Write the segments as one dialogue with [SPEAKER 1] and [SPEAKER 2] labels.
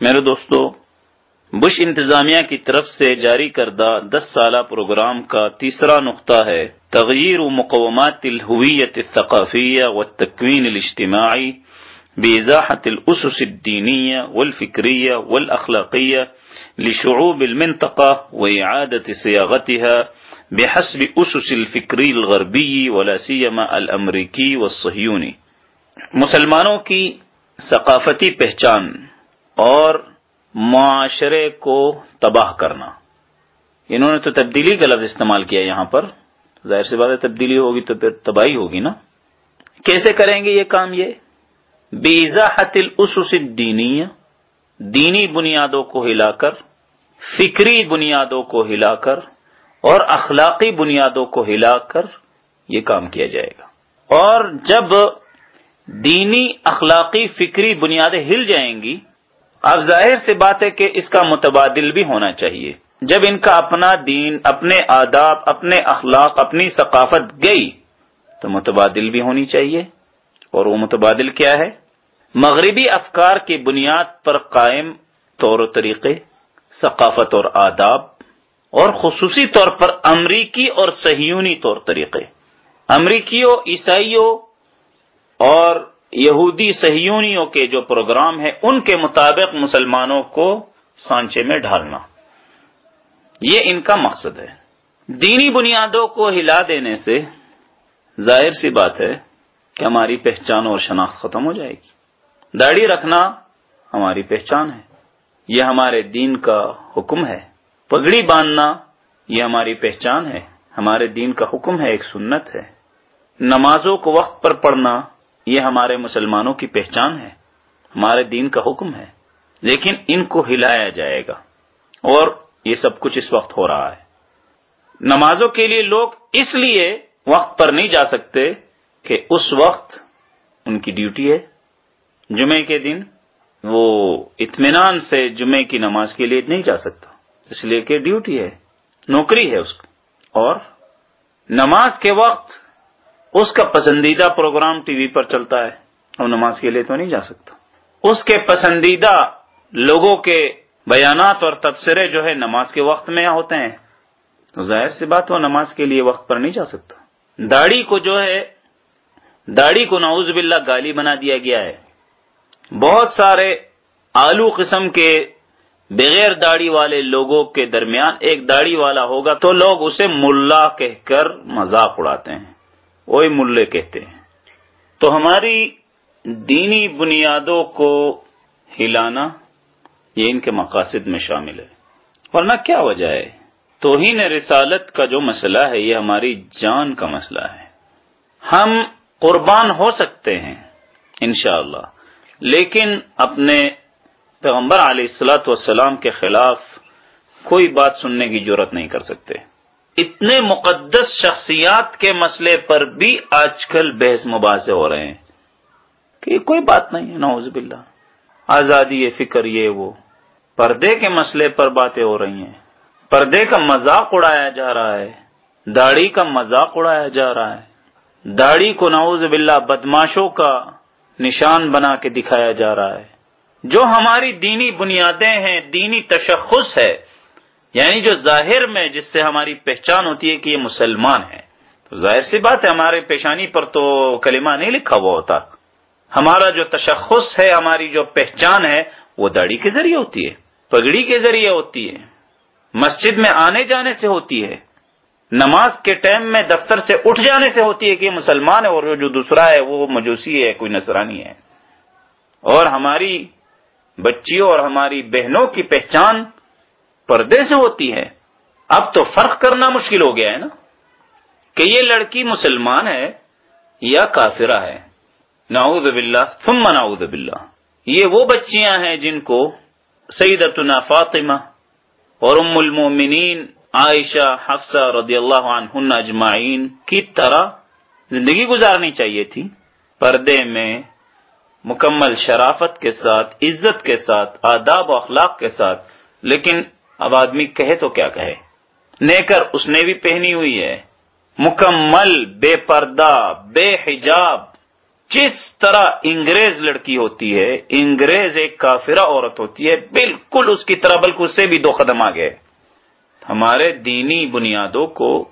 [SPEAKER 1] میرے دوستو، بش انتظامیہ کی طرف سے جاری کردہ دس سالہ پروگرام کا تیسرا نقطہ ہے تغیر و مقومات الہویت الثقافیہ و تکوین الاجتماعی بإزاحة الأسس الدينية والفكرية والأخلاقية لشعوب المنطقة وإعادة صياغتها بحسب أسس الفكري الغربي ولا سيما الأمريكي والصهيوني مسلمانوں کی ثقافتی پہچان۔ اور معاشرے کو تباہ کرنا۔ انہوں نے تو تبدیلی کا لفظ استعمال کیا یہاں پر۔ ظاہر سی بات ہے، تبدیلی ہوگی تو پھر تباہی ہوگی نا۔ کیسے کریں گے یہ کام یہ؟ بیزاحت الاسس الدینیہ دینی بنیادوں کو ہلا کر، فکری بنیادوں کو ہلا کر، اور اخلاقی بنیادوں کو ہلا کر یہ کام کیا جائے گا۔ اور جب دینی، اخلاقی، فکری بنیادیں ہل جائیں گی اب ظاہر سی بات ہے کہ اس کا متبادل بھی ہونا چاہیے۔ جب ان کا اپنا دین، اپنے آداب، اپنے اخلاق، اپنی ثقافت گئی، تو متبادل بھی ہونی چاہیے۔ اور وہ متبادل کیا ہے؟ مغربی افکار کی بنیاد پر قائم طور و طریقے، ثقافت اور آداب، اور خصوصی طور پر امریکی اور صہیونی طور طریقے۔ امریکیوں، عیسائیوں اور یہودی صہیونیوں کے جو پروگرام ہے ان کے مطابق مسلمانوں کو سانچے میں ڈھالنا۔ یہ ان کا مقصد ہے۔ دینی بنیادوں کو ہلا دینے سے ظاہر سی بات ہے کہ ہماری پہچان اور شناخت ختم ہو جائے گی۔ داڑھی رکھنا ہماری پہچان ہے۔ یہ ہمارے دین کا حکم ہے۔ پگڑی باندھنا یہ ہماری پہچان ہے۔ ہمارے دین کا حکم ہے، ایک سنت ہے۔ نمازوں کو وقت پر پڑھنا یہ ہمارے مسلمانوں کی پہچان ہے، ہمارے دین کا حکم ہے، لیکن ان کو ہلایا جائے گا۔ اور یہ سب کچھ اس وقت ہو رہا ہے۔ نمازوں کے لیے لوگ اس لیے وقت پر نہیں جا سکتے کہ اس وقت ان کی ڈیوٹی ہے۔ جمعے کے دن وہ اطمینان سے جمعے کی نماز کے لیے نہیں جا سکتا۔ اس لیے کہ ڈیوٹی ہے، نوکری ہے اس کو۔ اور نماز کے وقت اس کا پسندیدہ پروگرام ٹی وی پر چلتا ہے۔ اور نماز کے لیے تو نہیں جا سکتا۔ اس کے پسندیدہ لوگوں کے بیانات اور تبصرے جو ہے نماز کے وقت میں ہوتے ہیں۔ تو ظاہر سی بات وہ نماز کے لیے وقت پر نہیں جا سکتا۔ داڑھی کو جو ہے، داڑھی کو نعوذ باللہ گالی بنا دیا گیا ہے۔ بہت سارے آلو قسم کے بغیر داڑھی والے لوگوں کے درمیان ایک داڑھی والا ہوگا تو لوگ اسے ملا کہہ کر مذاق اڑاتے ہیں۔ وہی ملے کہتے ہیں۔ تو ہماری دینی بنیادوں کو ہلانا یہ ان کے مقاصد میں شامل ہے۔ ورنہ کیا وجہ ہے؟ توہین رسالت کا جو مسئلہ ہے، یہ ہماری جان کا مسئلہ ہے۔ ہم قربان ہو سکتے ہیں، انشاءاللہ اللہ لیکن اپنے پیغمبر علیہ السلاۃ والسلام کے خلاف کوئی بات سننے کی ضرورت نہیں کر سکتے۔ اتنے مقدس شخصیات کے مسئلے پر بھی آج کل بحث مباحثے ہو رہے ہیں کہ کوئی بات نہیں ہے نوز باللہ۔ آزادی فکر، یہ وہ۔ پردے کے مسئلے پر باتیں ہو رہی ہیں۔ پردے کا مذاق اڑایا جا رہا ہے۔ داڑھی کا مذاق اڑایا جا رہا ہے۔ داڑھی کو نعوذ باللہ بدماشوں کا نشان بنا کے دکھایا جا رہا ہے۔ جو ہماری دینی بنیادیں ہیں، دینی تشخص ہے یعنی جو ظاہر میں جس سے ہماری پہچان ہوتی ہے کہ یہ مسلمان ہے تو ظاہر سی بات ہے، ہمارے پیشانی پر تو کلمہ نہیں لکھا ہوا ہوتا۔ ہمارا جو تشخص ہے، ہماری جو پہچان ہے، وہ داڑھی کے ذریعے ہوتی ہے، پگڑی کے ذریعے ہوتی ہے۔ مسجد میں آنے جانے سے ہوتی ہے۔ نماز کے ٹائم میں دفتر سے اٹھ جانے سے ہوتی ہے کہ یہ مسلمان ہے اور جو دوسرا ہے، وہ مجوسی ہے، کوئی نصرانی ہے۔ اور ہماری بچیوں اور ہماری بہنوں کی پہچان پردے سے ہوتی ہے۔ اب تو فرق کرنا مشکل ہو گیا ہے نا کہ یہ لڑکی مسلمان ہے یا کافرہ ہے۔ نعوذ باللہ، ثم نعوذ باللہ۔ یہ وہ بچیاں ہیں جن کو سیدتنا فاطمہ اور ام المومنین عائشہ، حفصہ رضی اللہ عنہن اجمعین کی طرح زندگی گزارنی چاہیے تھی۔ پردے میں مکمل شرافت کے ساتھ، عزت کے ساتھ، آداب و اخلاق کے ساتھ، لیکن اب آدمی کہے تو کیا کہے؟ نیکر اس نے بھی پہنی ہوئی ہے۔ مکمل، بے پردہ، بے حجاب، جس طرح انگریز لڑکی ہوتی ہے، انگریز ایک کافرہ عورت ہوتی ہے، بالکل اس کی طرح، بلکہ اس سے بھی دو قدم آگے۔ ہمارے دینی بنیادوں کو،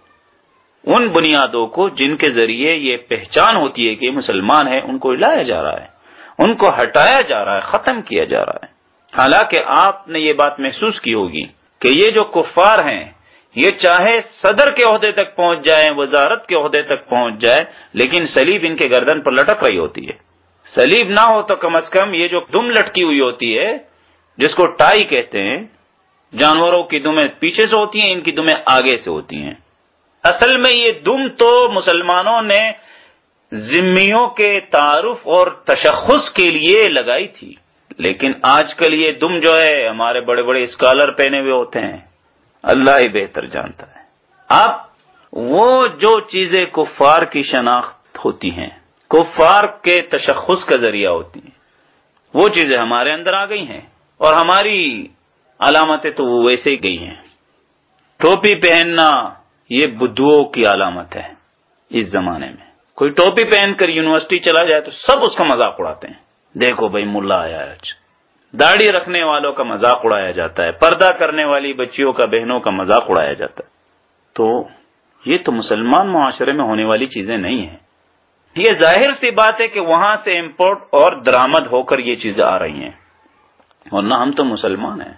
[SPEAKER 1] ان بنیادوں کو جن کے ذریعے یہ پہچان ہوتی ہے کہ مسلمان ہے ان کو لایا جا رہا ہے، ان کو ہٹایا جا رہا ہے، ختم کیا جا رہا ہے۔ حالانکہ آپ نے یہ بات محسوس کی ہوگی کہ یہ جو کفار ہیں، یہ چاہے صدر کے عہدے تک پہنچ جائے وزارت کے عہدے تک پہنچ جائے لیکن سلیب ان کے گردن پر لٹک رہی ہوتی ہے۔ سلیب نہ ہو تو کم از کم یہ جو دم لٹکی ہوئی ہوتی ہے، جس کو ٹائی کہتے ہیں، جانوروں کی دمیں پیچھے سے ہوتی ہیں، ان کی دمیں آگے سے ہوتی ہیں۔ اصل میں یہ دم تو مسلمانوں نے ذمیوں کے تعارف اور تشخص کے لیے لگائی تھی۔ لیکن آج کل یہ دم جو ہے، ہمارے بڑے بڑے اسکالر پہنے ہوئے ہوتے ہیں۔ اللہ ہی بہتر جانتا ہے۔ اب وہ جو چیزیں کفار کی شناخت ہوتی ہیں، کفار کے تشخص کا ذریعہ ہوتی ہیں۔ وہ چیزیں ہمارے اندر آ گئی ہیں اور ہماری علامتیں تو وہ ویسے ہی گئی ہیں۔ ٹوپی پہننا یہ بدھو کی علامت ہے۔ اس زمانے میں کوئی ٹوپی پہن کر یونیورسٹی چلا جائے تو سب اس کا مذاق اڑاتے ہیں۔ دیکھو بھائی ملا آیا آج۔ داڑھی رکھنے والوں کا مذاق اڑایا جاتا ہے، پردہ کرنے والی بچیوں کا، بہنوں کا مذاق اڑایا جاتا ہے۔ تو یہ تو مسلمان معاشرے میں ہونے والی چیزیں نہیں ہیں۔ یہ ظاہر سی بات ہے کہ وہاں سے امپورٹ اور درامد ہو کر یہ چیزیں آ رہی ہیں۔ ورنہ ہم تو مسلمان ہیں۔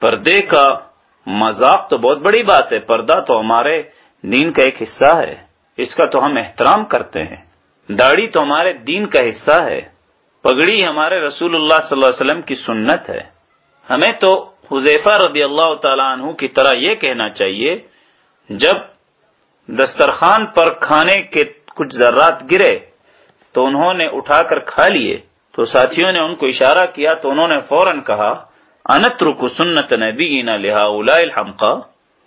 [SPEAKER 1] پردے کا مذاق تو بہت بڑی بات ہے، پردہ تو ہمارے دین کا ایک حصہ ہے۔ اس کا تو ہم احترام کرتے ہیں۔ داڑھی تو ہمارے دین کا حصہ ہے۔ پگڑی ہمارے رسول اللہ صلی اللہ علیہ وسلم کی سنت ہے۔ ہمیں تو حذیفہ رضی اللہ تعالیٰ عنہ کی طرح یہ کہنا چاہیے، جب دسترخوان پر کھانے کے کچھ ذرات گرے تو انہوں نے اٹھا کر کھا لیے، تو ساتھیوں نے ان کو اشارہ کیا تو انہوں نے فوراً کہا انت رکو سنت نبی لہا الحمقہ،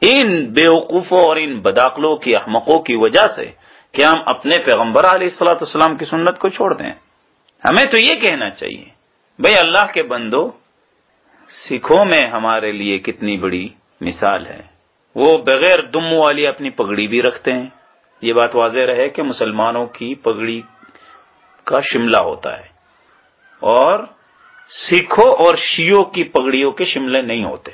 [SPEAKER 1] ان بیوقوفوں اور ان بداخلوں کی احمقوں کی وجہ سے کہ ہم اپنے پیغمبر علیہ السلاۃ السلام کی سنت کو چھوڑ دیں۔ ہمیں تو یہ کہنا چاہیے بھائی اللہ کے بندو، سکھوں میں ہمارے لیے کتنی بڑی مثال ہے۔ وہ بغیر دم والی اپنی پگڑی بھی رکھتے ہیں۔ یہ بات واضح رہے کہ مسلمانوں کی پگڑی کا شملہ ہوتا ہے۔ اور سکھوں اور شیوں کی پگڑیوں کے شملے نہیں ہوتے۔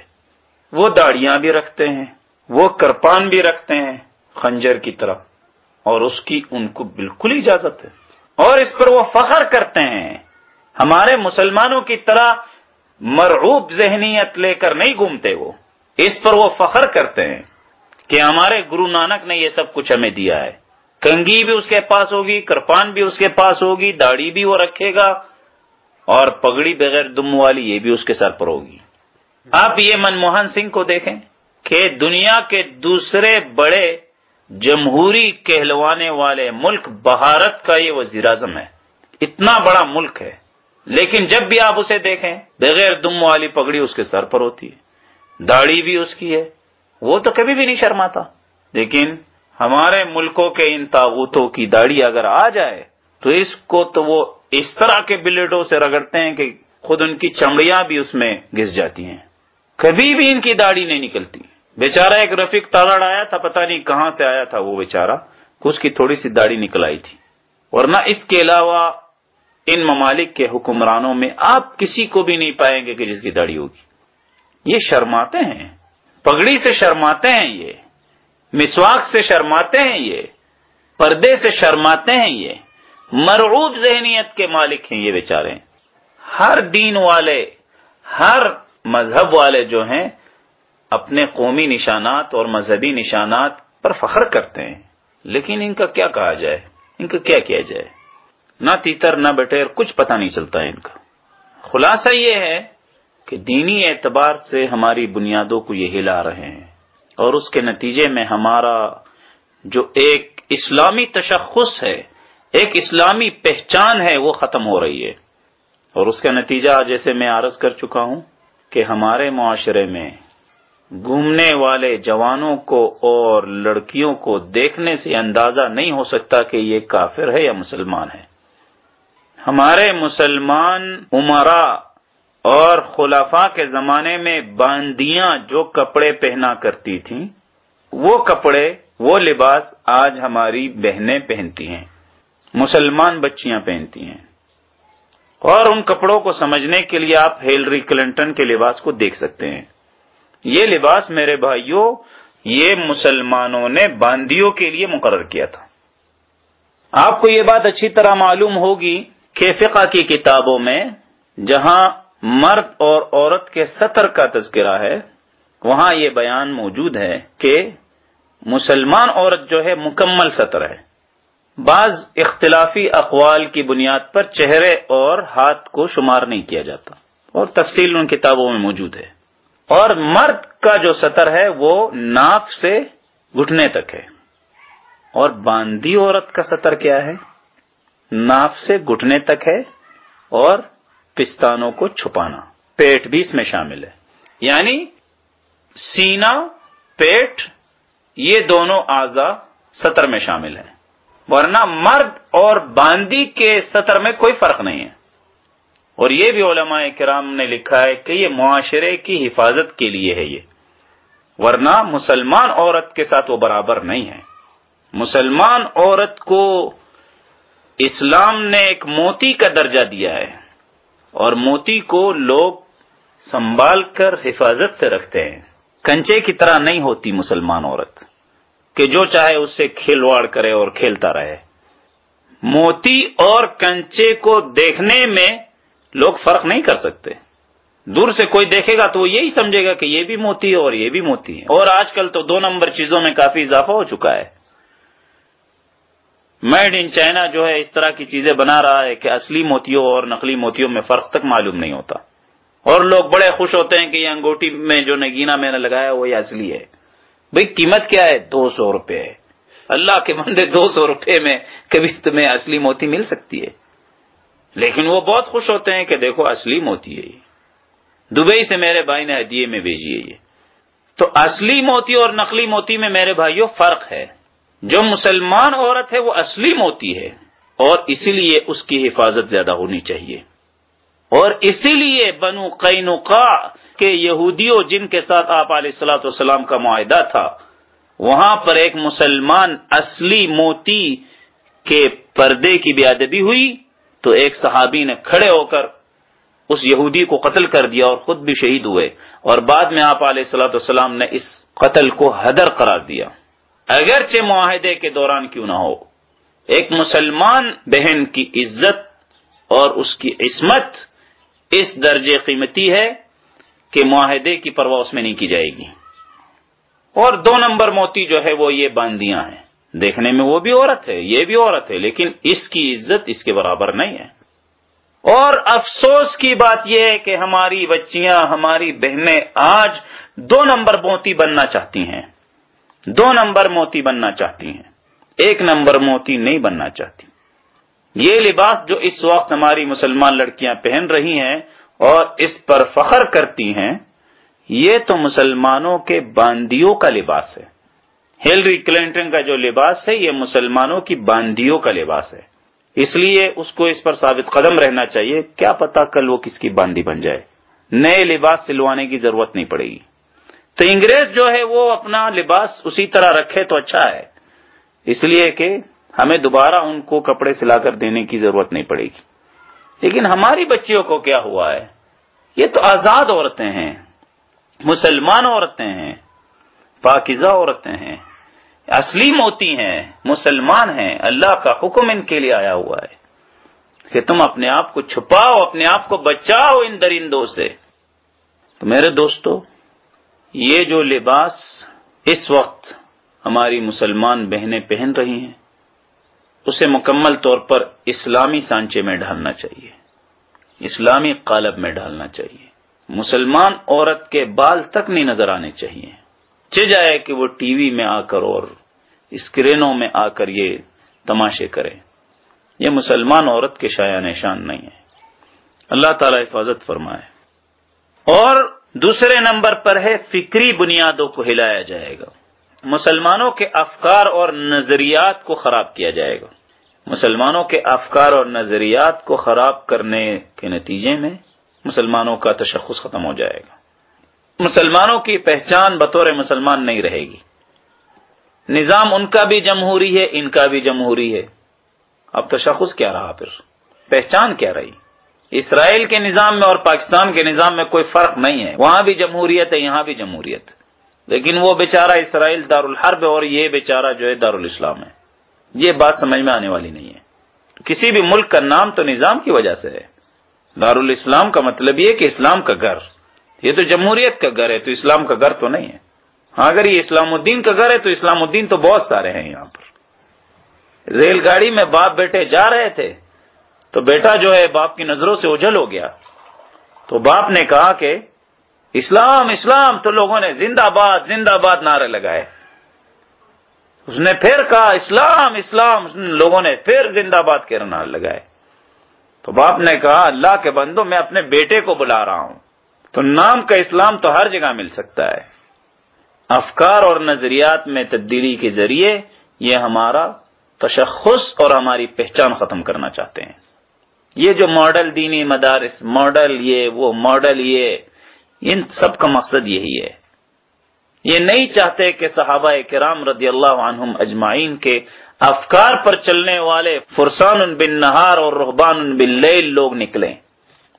[SPEAKER 1] وہ داڑیاں بھی رکھتے ہیں، وہ کرپان بھی رکھتے ہیں خنجر کی طرف۔ اور اس کی ان کو بالکل اجازت ہے۔ اور اس پر وہ فخر کرتے ہیں۔ ہمارے مسلمانوں کی طرح مرعوب ذہنیت لے کر نہیں گھومتے وہ۔ اس پر وہ فخر کرتے ہیں کہ ہمارے گرو نانک نے یہ سب کچھ ہمیں دیا ہے۔ کنگھی بھی اس کے پاس ہوگی، کرپان بھی اس کے پاس ہوگی، داڑھی بھی وہ رکھے گا اور پگڑی بغیر دم والی یہ بھی اس کے سر پر ہوگی۔ آپ یہ منموہن سنگھ کو دیکھیں کہ دنیا کے دوسرے بڑے جمہوری کہلوانے والے ملک بھارت کا یہ وزیر اعظم ہے۔ اتنا بڑا ملک ہے۔ لیکن جب بھی آپ اسے دیکھیں، بغیر دم والی پگڑی اس کے سر پر ہوتی ہے۔ داڑھی بھی اس کی ہے۔ وہ تو کبھی بھی نہیں شرماتا۔ لیکن ہمارے ملکوں کے ان تاغوتوں کی داڑھی اگر آ جائے، تو اس کو تو وہ اس طرح کے بلیٹوں سے رگڑتے ہیں کہ خود ان کی چمڑیاں بھی اس میں گھس جاتی ہیں۔ کبھی بھی ان کی داڑھی نہیں نکلتی۔ بیچارہ ایک رفیق تاڑ آیا تھا، پتہ نہیں کہاں سے آیا تھا وہ بیچارہ۔ اس کی تھوڑی سی داڑھی نکل آئی تھی۔ ورنہ اس کے علاوہ ان ممالک کے حکمرانوں میں آپ کسی کو بھی نہیں پائیں گے کہ جس کی داڑھی ہوگی۔ یہ شرماتے ہیں۔ پگڑی سے شرماتے ہیں یہ۔ مسواک سے شرماتے ہیں یہ۔ پردے سے شرماتے ہیں یہ۔ مرعوب ذہنیت کے مالک ہیں یہ بیچارے۔ ہر دین والے، ہر مذہب والے جو ہیں اپنے قومی نشانات اور مذہبی نشانات پر فخر کرتے ہیں۔ لیکن ان کا کیا کہا جائے؟ ان کا کیا کیا جائے؟ نہ تیتر، نہ بٹیر، کچھ پتہ نہیں چلتا ہے ان کا۔ خلاصہ یہ ہے کہ دینی اعتبار سے ہماری بنیادوں کو یہ ہلا رہے ہیں اور اس کے نتیجے میں ہمارا جو ایک اسلامی تشخص ہے، ایک اسلامی پہچان ہے، وہ ختم ہو رہی ہے۔ اور اس کا نتیجہ جیسے میں عرض کر چکا ہوں کہ ہمارے معاشرے میں گھومنے والے جوانوں کو اور لڑکیوں کو دیکھنے سے اندازہ نہیں ہو سکتا کہ یہ کافر ہے یا مسلمان ہے۔ ہمارے مسلمان عمرا اور خلافا کے زمانے میں باندیاں جو کپڑے پہنا کرتی تھیں، وہ کپڑے، وہ لباس آج ہماری بہنیں پہنتی ہیں، مسلمان بچیاں پہنتی ہیں۔ اور ان کپڑوں کو سمجھنے کے لیے آپ ہیلری کلنٹن کے لباس کو دیکھ سکتے ہیں۔ یہ لباس میرے بھائیوں، یہ مسلمانوں نے باندیوں کے لیے مقرر کیا تھا۔ آپ کو یہ بات اچھی طرح معلوم ہوگی کہ فقہ کی کتابوں میں جہاں مرد اور عورت کے سطر کا تذکرہ ہے، وہاں یہ بیان موجود ہے کہ مسلمان عورت جو ہے مکمل سطر ہے۔ بعض اختلافی اقوال کی بنیاد پر چہرے اور ہاتھ کو شمار نہیں کیا جاتا، اور تفصیل ان کتابوں میں موجود ہے۔ اور مرد کا جو سطر ہے وہ ناف سے گھٹنے تک ہے۔ اور باندھی عورت کا سطر کیا ہے؟ ناف سے گھٹنے تک ہے اور پستانوں کو چھپانا۔ پیٹ بھی اس میں شامل ہے۔ یعنی سینا پیٹ، یہ دونوں اعضا سطر میں شامل ہیں۔ ورنہ مرد اور باندی کے سطر میں کوئی فرق نہیں ہے۔ اور یہ بھی علماء کرام نے لکھا ہے کہ یہ معاشرے کی حفاظت کے لیے ہے یہ۔ ورنہ مسلمان عورت کے ساتھ وہ برابر نہیں ہے۔ مسلمان عورت کو اسلام نے ایک موتی کا درجہ دیا ہے اور موتی کو لوگ سنبھال کر حفاظت سے رکھتے ہیں۔ کنچے کی طرح نہیں ہوتی مسلمان عورت کہ جو چاہے اس سے کھیلواڑ کرے اور کھیلتا رہے۔ موتی اور کنچے کو دیکھنے میں لوگ فرق نہیں کر سکتے۔ دور سے کوئی دیکھے گا تو وہ یہی سمجھے گا کہ یہ بھی موتی ہے اور یہ بھی موتی ہے۔ اور آج کل تو دو نمبر چیزوں میں کافی اضافہ ہو چکا ہے۔ میڈ ان چائنا جو ہے اس طرح کی چیزیں بنا رہا ہے کہ اصلی موتیوں اور نقلی موتیوں میں فرق تک معلوم نہیں ہوتا۔ اور لوگ بڑے خوش ہوتے ہیں کہ یہ انگوٹی میں جو نگینا میں نے لگایا وہ یہ اصلی ہے۔ بھئی قیمت کیا ہے؟ دو سو روپے اللہ کے بندے دو سو روپے میں کبھی تمہیں اصلی موتی مل سکتی ہے۔ لیکن وہ بہت خوش ہوتے ہیں کہ دیکھو اصلی موتی ہے یہ۔ دبئی سے میرے بھائی نے ہدیے میں بھیجی ہے یہ۔ تو اصلی موتی اور نقلی موتی میں میرے بھائیوں فرق ہے۔ جو مسلمان عورت ہے وہ اصلی موتی ہے اور اسی لیے اس کی حفاظت زیادہ ہونی چاہیے۔ اور اسی لیے بنو قینقا کے یہودیوں جن کے ساتھ آپ علیہ السلاۃ والسلام کا معاہدہ تھا، وہاں پر ایک مسلمان اصلی موتی کے پردے کی بھی ادبی ہوئی۔ تو ایک صحابی نے کھڑے ہو کر اس یہودی کو قتل کر دیا اور خود بھی شہید ہوئے اور بعد میں آپ علیہ السلاۃ والسلام نے اس قتل کو حدر قرار دیا۔ اگرچہ معاہدے کے دوران کیوں نہ ہو، ایک مسلمان بہن کی عزت اور اس کی عصمت اس درجے قیمتی ہے کہ معاہدے کی پرواہ اس میں نہیں کی جائے گی۔ اور دو نمبر موتی جو ہے وہ یہ باندیاں ہیں۔ دیکھنے میں وہ بھی عورت ہے، یہ بھی عورت ہے، لیکن اس کی عزت اس کے برابر نہیں ہے۔ اور افسوس کی بات یہ ہے کہ ہماری بچیاں، ہماری بہنیں آج دو نمبر موتی بننا چاہتی ہیں۔ دو نمبر موتی بننا چاہتی ہیں۔ ایک نمبر موتی نہیں بننا چاہتی۔ یہ لباس جو اس وقت ہماری مسلمان لڑکیاں پہن رہی ہیں اور اس پر فخر کرتی ہیں، یہ تو مسلمانوں کے باندیوں کا لباس ہے۔ ہیلری کلنٹن کا جو لباس ہے، یہ مسلمانوں کی باندیوں کا لباس ہے۔ اس لیے اس کو اس پر ثابت قدم رہنا چاہیے، کیا پتا کل وہ کس کی باندی بن جائے۔ نئے لباس سلوانے کی ضرورت نہیں پڑے گی۔ تو انگریز جو ہے، وہ اپنا لباس اسی طرح رکھے تو اچھا ہے۔ اس لیے کہ ہمیں دوبارہ ان کو کپڑے سلا کر دینے کی ضرورت نہیں پڑے گی۔ لیکن ہماری بچیوں کو کیا ہوا ہے؟ یہ تو آزاد عورتیں ہیں۔ مسلمان عورتیں ہیں۔ پاکزہ عورتیں ہیں۔ اصلی موتی ہیں، مسلمان ہیں، اللہ کا حکم ان کے لیے آیا ہوا ہے۔ کہ تم اپنے آپ کو چھپاؤ، اپنے آپ کو بچاؤ ان درندوں سے۔ تو میرے دوستو، یہ جو لباس اس وقت ہماری مسلمان بہنیں پہن رہی ہیں، اسے مکمل طور پر اسلامی سانچے میں ڈالنا چاہیے۔ اسلامی قالب میں ڈالنا چاہیے۔ مسلمان عورت کے بال تک نہیں نظر آنے چاہیے۔ جائے کہ وہ ٹی وی میں آ کر اور اسکرینوں میں آ کر یہ تماشے کرے۔ یہ مسلمان عورت کے شاع نشان نہیں ہے۔ اللہ تعالی حفاظت فرمائے۔ اور دوسرے نمبر پر ہے، فکری بنیادوں کو ہلایا جائے گا۔ مسلمانوں کے افکار اور نظریات کو خراب کیا جائے گا۔ مسلمانوں کے افکار اور نظریات کو خراب کرنے کے نتیجے میں مسلمانوں کا تشخص ختم ہو جائے گا۔ مسلمانوں کی پہچان بطور مسلمان نہیں رہے گی۔ نظام ان کا بھی جمہوری ہے، ان کا بھی جمہوری ہے۔ اب تشخص کیا رہا پھر؟ پہچان کیا رہی؟ اسرائیل کے نظام میں اور پاکستان کے نظام میں کوئی فرق نہیں ہے۔ وہاں بھی جمہوریت ہے، یہاں بھی جمہوریت۔ لیکن وہ بیچارہ اسرائیل دار الحرب اور یہ بیچارہ جو ہے دار الاسلام ہے۔ یہ بات سمجھ میں آنے والی نہیں ہے۔ کسی بھی ملک کا نام تو نظام کی وجہ سے ہے۔ دار الاسلام کا مطلب یہ کہ اسلام کا گھر۔ یہ تو جمہوریت کا گھر ہے، تو اسلام کا گھر تو نہیں ہے۔ ہاں اگر یہ اسلام الدین کا گھر ہے، تو اسلام الدین تو بہت سارے ہیں یہاں پر۔ ریل گاڑی میں باپ بیٹے جا رہے تھے، تو بیٹا جو ہے، باپ کی نظروں سے اجل ہو گیا۔ تو باپ نے کہا کہ اسلام اسلام، تو لوگوں نے زندہ باد زندہ باد نعرے لگائے۔ اس نے پھر کہا، اسلام اسلام۔ لوگوں نے پھر زندہ باد کے نعرے لگائے۔ تو باپ نے کہا، اللہ کے بندو میں اپنے بیٹے کو بلا رہا ہوں۔ تو نام کا اسلام تو ہر جگہ مل سکتا ہے۔ افکار اور نظریات میں تبدیلی کے ذریعے یہ ہمارا تشخص اور ہماری پہچان ختم کرنا چاہتے ہیں۔ یہ جو ماڈل دینی مدارس، ماڈل یہ، وہ ماڈل یہ، ان سب کا مقصد یہی ہے۔ یہ نہیں چاہتے کہ صحابہ کرام رضی اللہ عنہم اجمعین کے افکار پر چلنے والے فرسان بن نہار اور رحبان بن لوگ نکلیں۔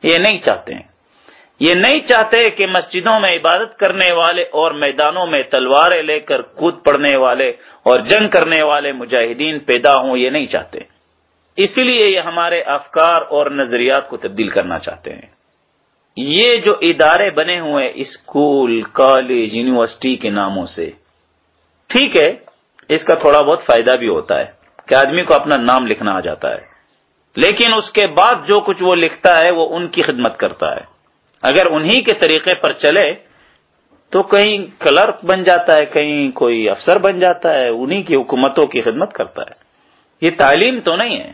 [SPEAKER 1] یہ نہیں چاہتے ہیں۔ یہ نہیں چاہتے کہ مسجدوں میں عبادت کرنے والے اور میدانوں میں تلواریں لے کر کود پڑنے والے اور جنگ کرنے والے مجاہدین پیدا ہوں، یہ نہیں چاہتے۔ اسی لیے یہ ہمارے افکار اور نظریات کو تبدیل کرنا چاہتے ہیں۔ یہ جو ادارے بنے ہوئے اسکول، کالج، یونیورسٹی کے ناموں سے، ٹھیک ہے، اس کا تھوڑا بہت فائدہ بھی ہوتا ہے کہ آدمی کو اپنا نام لکھنا آ جاتا ہے، لیکن اس کے بعد جو کچھ وہ لکھتا ہے، وہ ان کی خدمت کرتا ہے۔ اگر انہی کے طریقے پر چلے تو کہیں کلرک بن جاتا ہے، کہیں کوئی افسر بن جاتا ہے، انہی کی حکومتوں کی خدمت کرتا ہے۔ یہ تعلیم تو نہیں ہے۔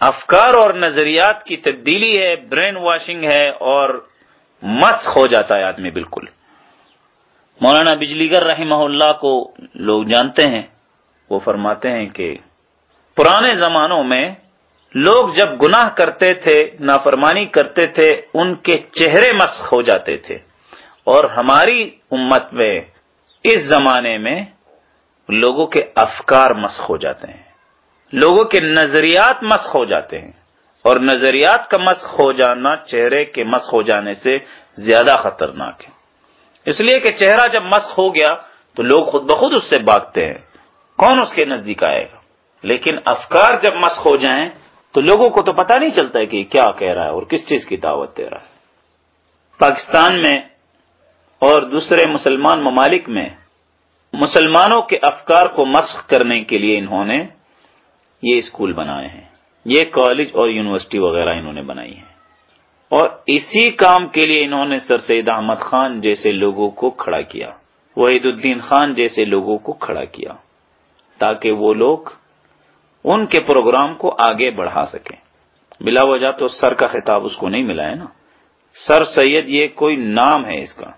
[SPEAKER 1] افکار اور نظریات کی تبدیلی ہے، برین واشنگ ہے اور مسخ ہو جاتا ہے آدمی بالکل۔ مولانا بجلی گر رحمہ اللہ کو لوگ جانتے ہیں، وہ فرماتے ہیں کہ پرانے زمانوں میں لوگ جب گناہ کرتے تھے، نافرمانی کرتے تھے، ان کے چہرے مسخ ہو جاتے تھے۔ اور ہماری امت میں، اس زمانے میں لوگوں کے افکار مسخ ہو جاتے ہیں۔ لوگوں کے نظریات مسخ ہو جاتے ہیں۔ اور نظریات کا مسخ ہو جانا، چہرے کے مسخ ہو جانے سے زیادہ خطرناک ہے۔ اس لیے کہ چہرہ جب مسخ ہو گیا، تو لوگ خود بخود اس سے بھاگتے ہیں۔ کون اس کے نزدیک آئے گا؟ لیکن افکار جب مسخ ہو جائیں تو لوگوں کو تو پتہ نہیں چلتا ہے کہ کیا کہہ رہا ہے اور کس چیز کی دعوت دے رہا ہے۔ پاکستان میں اور دوسرے مسلمان ممالک میں مسلمانوں کے افکار کو مسخ کرنے کے لیے انہوں نے یہ اسکول بنائے ہیں۔ یہ کالج اور یونیورسٹی وغیرہ انہوں نے بنائی ہیں۔ اور اسی کام کے لیے انہوں نے سر سید احمد خان جیسے لوگوں کو کھڑا کیا، وحید الدین خان جیسے لوگوں کو کھڑا کیا تاکہ وہ لوگ ان کے پروگرام کو آگے بڑھا سکیں۔ بلا وجہ تو سر کا خطاب اس کو نہیں ملا ہے نا۔ سر سید یہ کوئی نام ہے اس کا۔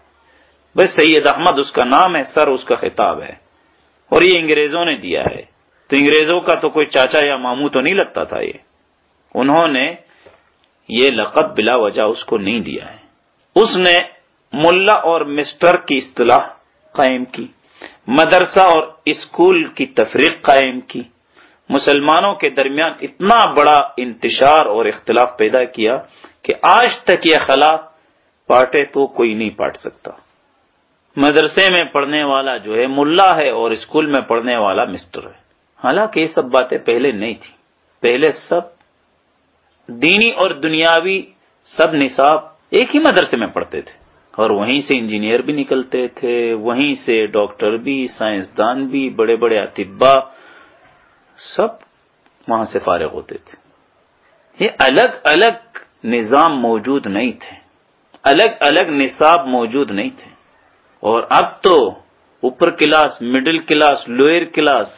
[SPEAKER 1] بس سید احمد اس کا نام ہے، سر اس کا خطاب ہے۔ اور یہ انگریزوں نے دیا ہے۔ تو انگریزوں کا تو کوئی چاچا یا ماموں تو نہیں لگتا تھا یہ۔ انہوں نے یہ لقب بلا وجہ اس کو نہیں دیا ہے۔ اس نے ملا اور مسٹر کی اصطلاح قائم کی۔ مدرسہ اور اسکول کی تفریق قائم کی۔ مسلمانوں کے درمیان اتنا بڑا انتشار اور اختلاف پیدا کیا کہ آج تک یہ خلا پاٹے تو کوئی نہیں پاٹ سکتا۔ مدرسے میں پڑھنے والا جو ہے، ملا ہے اور اسکول میں پڑھنے والا مسٹر ہے۔ حالانکہ یہ سب باتیں پہلے نہیں تھی پہلے سب دینی اور دنیاوی سب نصاب ایک ہی مدرسے میں پڑھتے تھے۔ اور وہیں سے انجینئر بھی نکلتے تھے، وہیں سے ڈاکٹر بھی، سائنسدان بھی، بڑے بڑے اطبا سب وہاں سے فارغ ہوتے تھے۔ یہ الگ الگ نظام موجود نہیں تھے۔ الگ الگ نصاب موجود نہیں تھے۔ اور اب تو اوپر class, middle class, lower class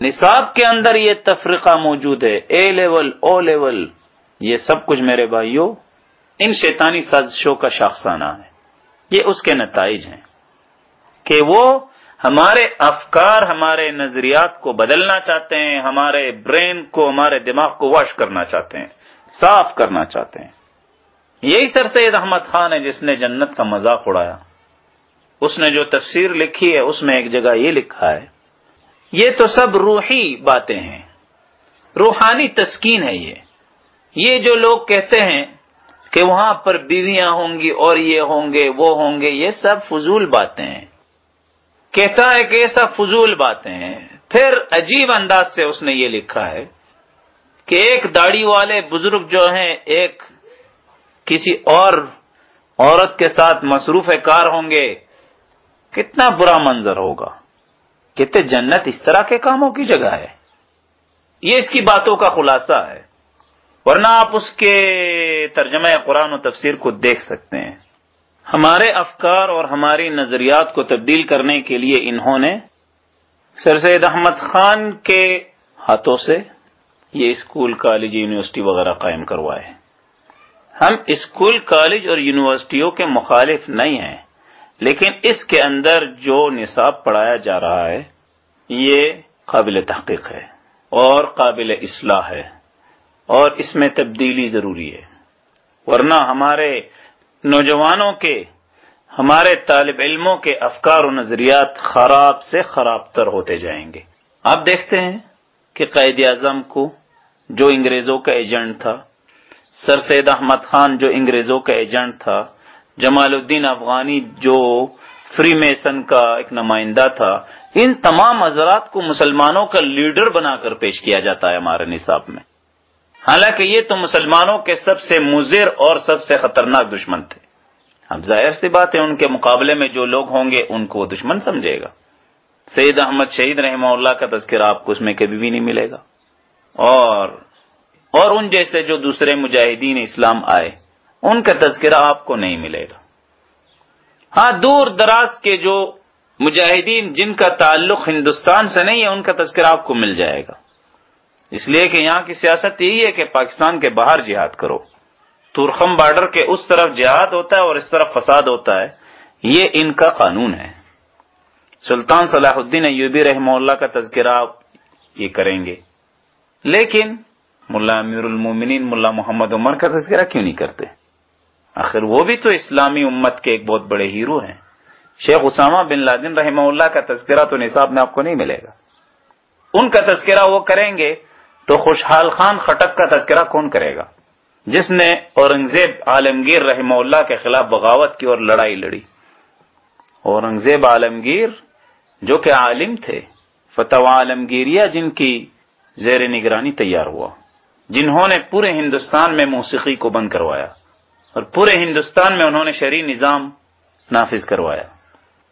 [SPEAKER 1] نصاب کے اندر یہ تفریقہ موجود ہے۔ اے لیول، او لیول، یہ سب کچھ میرے بھائیوں ان شیطانی سازشوں کا شاخسانہ ہے۔ یہ اس کے نتائج ہیں کہ وہ ہمارے افکار، ہمارے نظریات کو بدلنا چاہتے ہیں، ہمارے برین کو، ہمارے دماغ کو واش کرنا چاہتے ہیں، صاف کرنا چاہتے ہیں۔ یہی سر سید احمد خان ہے جس نے جنت کا مذاق اڑایا۔ اس نے جو تفسیر لکھی ہے، اس میں ایک جگہ یہ لکھا ہے، یہ تو سب روحی باتیں ہیں۔ روحانی تسکین ہے یہ۔ یہ جو لوگ کہتے ہیں کہ وہاں پر بیویاں ہوں گی اور یہ ہوں گے، وہ ہوں گے، یہ سب فضول باتیں ہیں۔ کہتا ہے کہ یہ سب فضول باتیں ہیں۔ پھر عجیب انداز سے اس نے یہ لکھا ہے کہ ایک داڑھی والے بزرگ جو ہیں، ایک کسی اور عورت کے ساتھ مصروف کار ہوں گے، کتنا برا منظر ہوگا۔ کہتے جنت اس طرح کے کاموں کی جگہ ہے۔ یہ اس کی باتوں کا خلاصہ ہے۔ ورنہ آپ اس کے ترجمہ قرآن و تفسیر کو دیکھ سکتے ہیں۔ ہمارے افکار اور ہماری نظریات کو تبدیل کرنے کے لیے انہوں نے سر سید احمد خان کے ہاتھوں سے یہ اسکول، کالج، یونیورسٹی وغیرہ قائم کروائے ہم اسکول، کالج اور یونیورسٹیوں کے مخالف نہیں ہیں، لیکن اس کے اندر جو نصاب پڑھایا جا رہا ہے، یہ قابل تحقیق ہے اور قابل اصلاح ہے اور اس میں تبدیلی ضروری ہے۔ ورنہ ہمارے نوجوانوں کے، ہمارے طالب علموں کے افکار و نظریات خراب سے خراب تر ہوتے جائیں گے۔ آپ دیکھتے ہیں کہ قائد اعظم کو جو انگریزوں کا ایجنٹ تھا، سر سید احمد خان جو انگریزوں کا ایجنٹ تھا، جمال الدین افغانی جو فری میسن کا ایک نمائندہ تھا، ان تمام حضرات کو مسلمانوں کا لیڈر بنا کر پیش کیا جاتا ہے ہمارے نصاب میں۔ حالانکہ یہ تو مسلمانوں کے سب سے مضر اور سب سے خطرناک دشمن تھے۔ اب ظاہر سی بات ہے، ان کے مقابلے میں جو لوگ ہوں گے، ان کو وہ دشمن سمجھے گا۔ سید احمد شہید رحمہ اللہ کا تذکرہ آپ کو اس میں کبھی بھی نہیں ملے گا۔ اور اور ان جیسے جو دوسرے مجاہدین اسلام آئے، ان کا تذکرہ آپ کو نہیں ملے گا۔ ہاں دور دراز کے جو مجاہدین، جن کا تعلق ہندوستان سے نہیں ہے، ان کا تذکرہ آپ کو مل جائے گا۔ اس لیے کہ یہاں کی سیاست یہی ہے کہ پاکستان کے باہر جہاد کرو۔ تورخم بارڈر کے اس طرف جہاد ہوتا ہے اور اس طرف فساد ہوتا ہے۔ یہ ان کا قانون ہے۔ سلطان صلاح الدین ایوبی رحمہ اللہ کا تذکرہ یہ کریں گے۔ لیکن ملا امیر المومنین، ملا محمد عمر کا تذکرہ کیوں نہیں کرتے؟ آخر وہ بھی تو اسلامی امت کے ایک بہت بڑے ہیرو ہیں۔ شیخ اسامہ بن لادن رحمہ اللہ کا تذکرہ تو نصاب میں آپ کو نہیں ملے گا۔ ان کا تذکرہ وہ کریں گے تو خوشحال خان خٹک کا تذکرہ کون کرے گا؟ جس نے اورنگزیب عالمگیر رحمہ اللہ کے خلاف بغاوت کی اور لڑائی لڑی۔ اورنگزیب عالمگیر جو کہ عالم تھے فتح عالمگیریا جن کی زیر نگرانی تیار ہوا، جنہوں نے پورے ہندوستان میں موسیقی کو بند کروایا اور پورے ہندوستان میں انہوں نے شہری نظام نافذ کروایا۔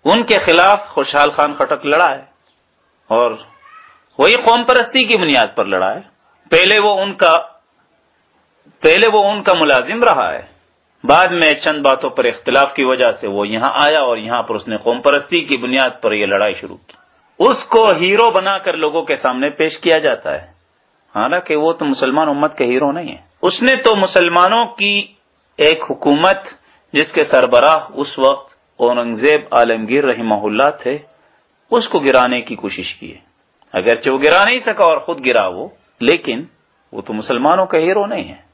[SPEAKER 1] ان کے خلاف خوشحال خان خٹک لڑا ہے اور وہی قوم پرستی کی بنیاد پر لڑا ہے۔ پہلے وہ ان کا پہلے وہ ان کا ملازم رہا ہے۔ بعد میں چند باتوں پر اختلاف کی وجہ سے وہ یہاں آیا اور یہاں پر اس نے قوم پرستی کی بنیاد پر یہ لڑائی شروع کی۔ اس کو ہیرو بنا کر لوگوں کے سامنے پیش کیا جاتا ہے۔ حالانکہ وہ تو مسلمان امت کے ہیرو نہیں ہے۔ اس نے تو مسلمانوں کی ایک حکومت جس کے سربراہ اس وقت اورنگزیب عالمگیر رحمہ اللہ تھے، اس کو گرانے کی کوشش کی ہے۔ اگرچہ وہ گرا نہیں سکا اور خود گرا وہ، لیکن وہ تو مسلمانوں کا ہیرو نہیں ہے